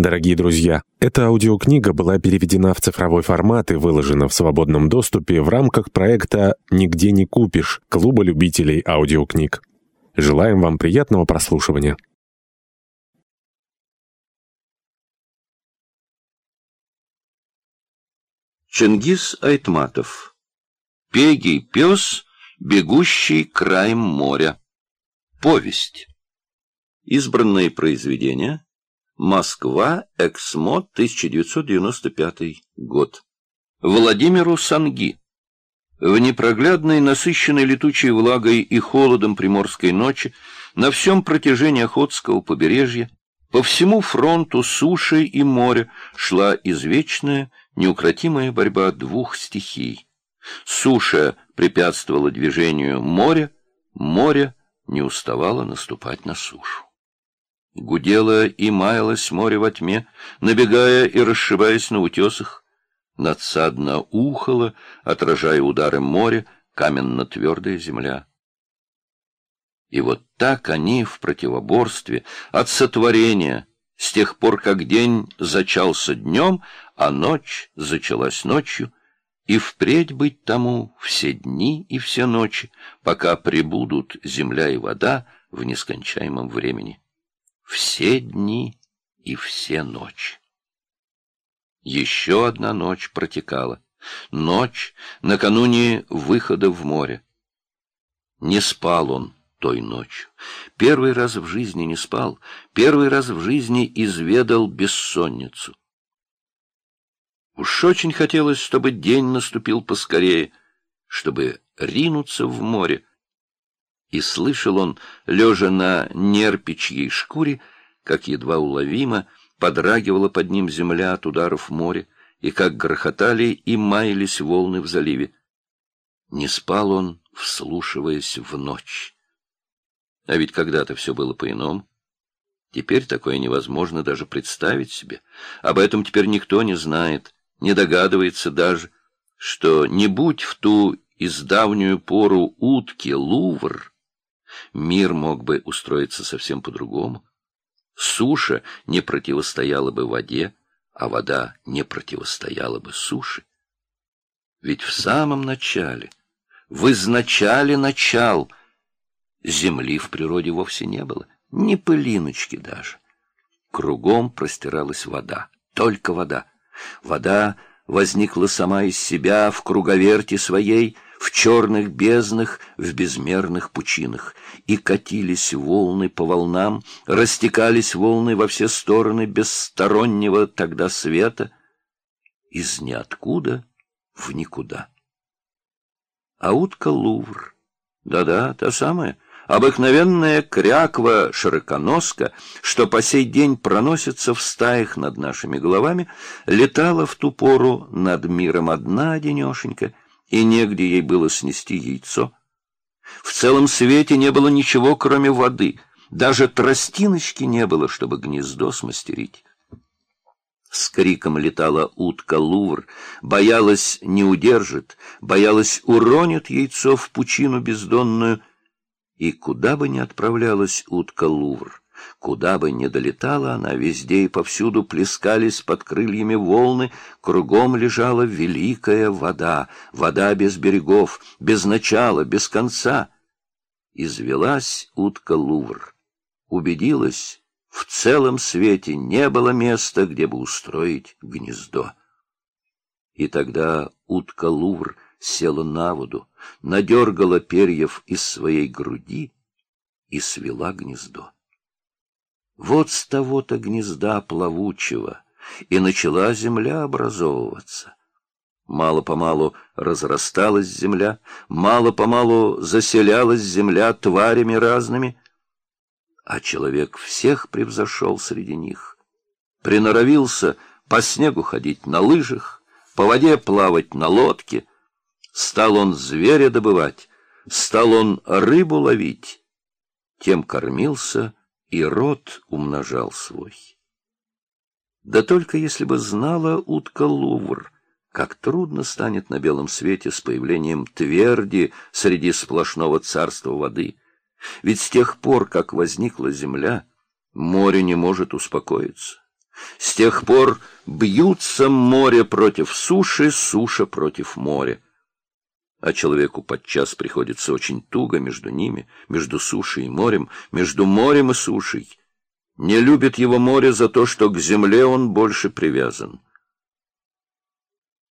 Дорогие друзья, эта аудиокнига была переведена в цифровой формат и выложена в свободном доступе в рамках проекта «Нигде не купишь» Клуба любителей аудиокниг. Желаем вам приятного прослушивания. Чингис Айтматов. Пегий пес, бегущий краем моря. Повесть. Избранные произведения. Москва, Эксмо, 1995 год. Владимиру Санги. В непроглядной, насыщенной летучей влагой и холодом приморской ночи, на всем протяжении Охотского побережья, по всему фронту суши и моря шла извечная, неукротимая борьба двух стихий. Суша препятствовала движению моря, море не уставало наступать на сушу. Гудело и маялось море во тьме, набегая и расшибаясь на утесах. Надсадно ухало, отражая удары моря, каменно-твердая земля. И вот так они в противоборстве от сотворения, с тех пор, как день зачался днем, а ночь зачалась ночью, и впредь быть тому все дни и все ночи, пока прибудут земля и вода в нескончаемом времени все дни и все ночи. Еще одна ночь протекала. Ночь накануне выхода в море. Не спал он той ночью. Первый раз в жизни не спал, первый раз в жизни изведал бессонницу. Уж очень хотелось, чтобы день наступил поскорее, чтобы ринуться в море, и слышал он, лежа на нерпичьей шкуре, как едва уловимо подрагивала под ним земля от ударов моря, и как грохотали и маялись волны в заливе. Не спал он, вслушиваясь в ночь. А ведь когда-то все было по-иному. Теперь такое невозможно даже представить себе. Об этом теперь никто не знает, не догадывается даже, что не будь в ту издавнюю пору утки Лувр, мир мог бы устроиться совсем по-другому. Суша не противостояла бы воде, а вода не противостояла бы суше. Ведь в самом начале, в изначале начал, земли в природе вовсе не было, ни пылиночки даже. Кругом простиралась вода, только вода. Вода возникла сама из себя в круговерте своей — в черных безднах, в безмерных пучинах, и катились волны по волнам, растекались волны во все стороны бесстороннего тогда света, из ниоткуда в никуда. А утка Лувр, да-да, та самая, обыкновенная кряква-широконоска, что по сей день проносится в стаях над нашими головами, летала в ту пору над миром одна денешенька — и негде ей было снести яйцо. В целом свете не было ничего, кроме воды, даже тростиночки не было, чтобы гнездо смастерить. С криком летала утка Лувр, боялась не удержит, боялась уронит яйцо в пучину бездонную, и куда бы ни отправлялась утка Лувр, Куда бы ни долетала она, везде и повсюду плескались под крыльями волны, кругом лежала великая вода, вода без берегов, без начала, без конца. Извелась утка Лувр, убедилась, в целом свете не было места, где бы устроить гнездо. И тогда утка Лувр села на воду, надергала перьев из своей груди и свела гнездо. Вот с того-то гнезда плавучего и начала земля образовываться. Мало-помалу разрасталась земля, мало-помалу заселялась земля тварями разными, а человек всех превзошел среди них. Приноровился по снегу ходить на лыжах, по воде плавать на лодке. Стал он зверя добывать, стал он рыбу ловить, тем кормился и род умножал свой. Да только если бы знала утка Лувр, как трудно станет на белом свете с появлением тверди среди сплошного царства воды. Ведь с тех пор, как возникла земля, море не может успокоиться. С тех пор бьются море против суши, суша против моря. А человеку подчас приходится очень туго между ними, между сушей и морем, между морем и сушей. Не любит его море за то, что к земле он больше привязан.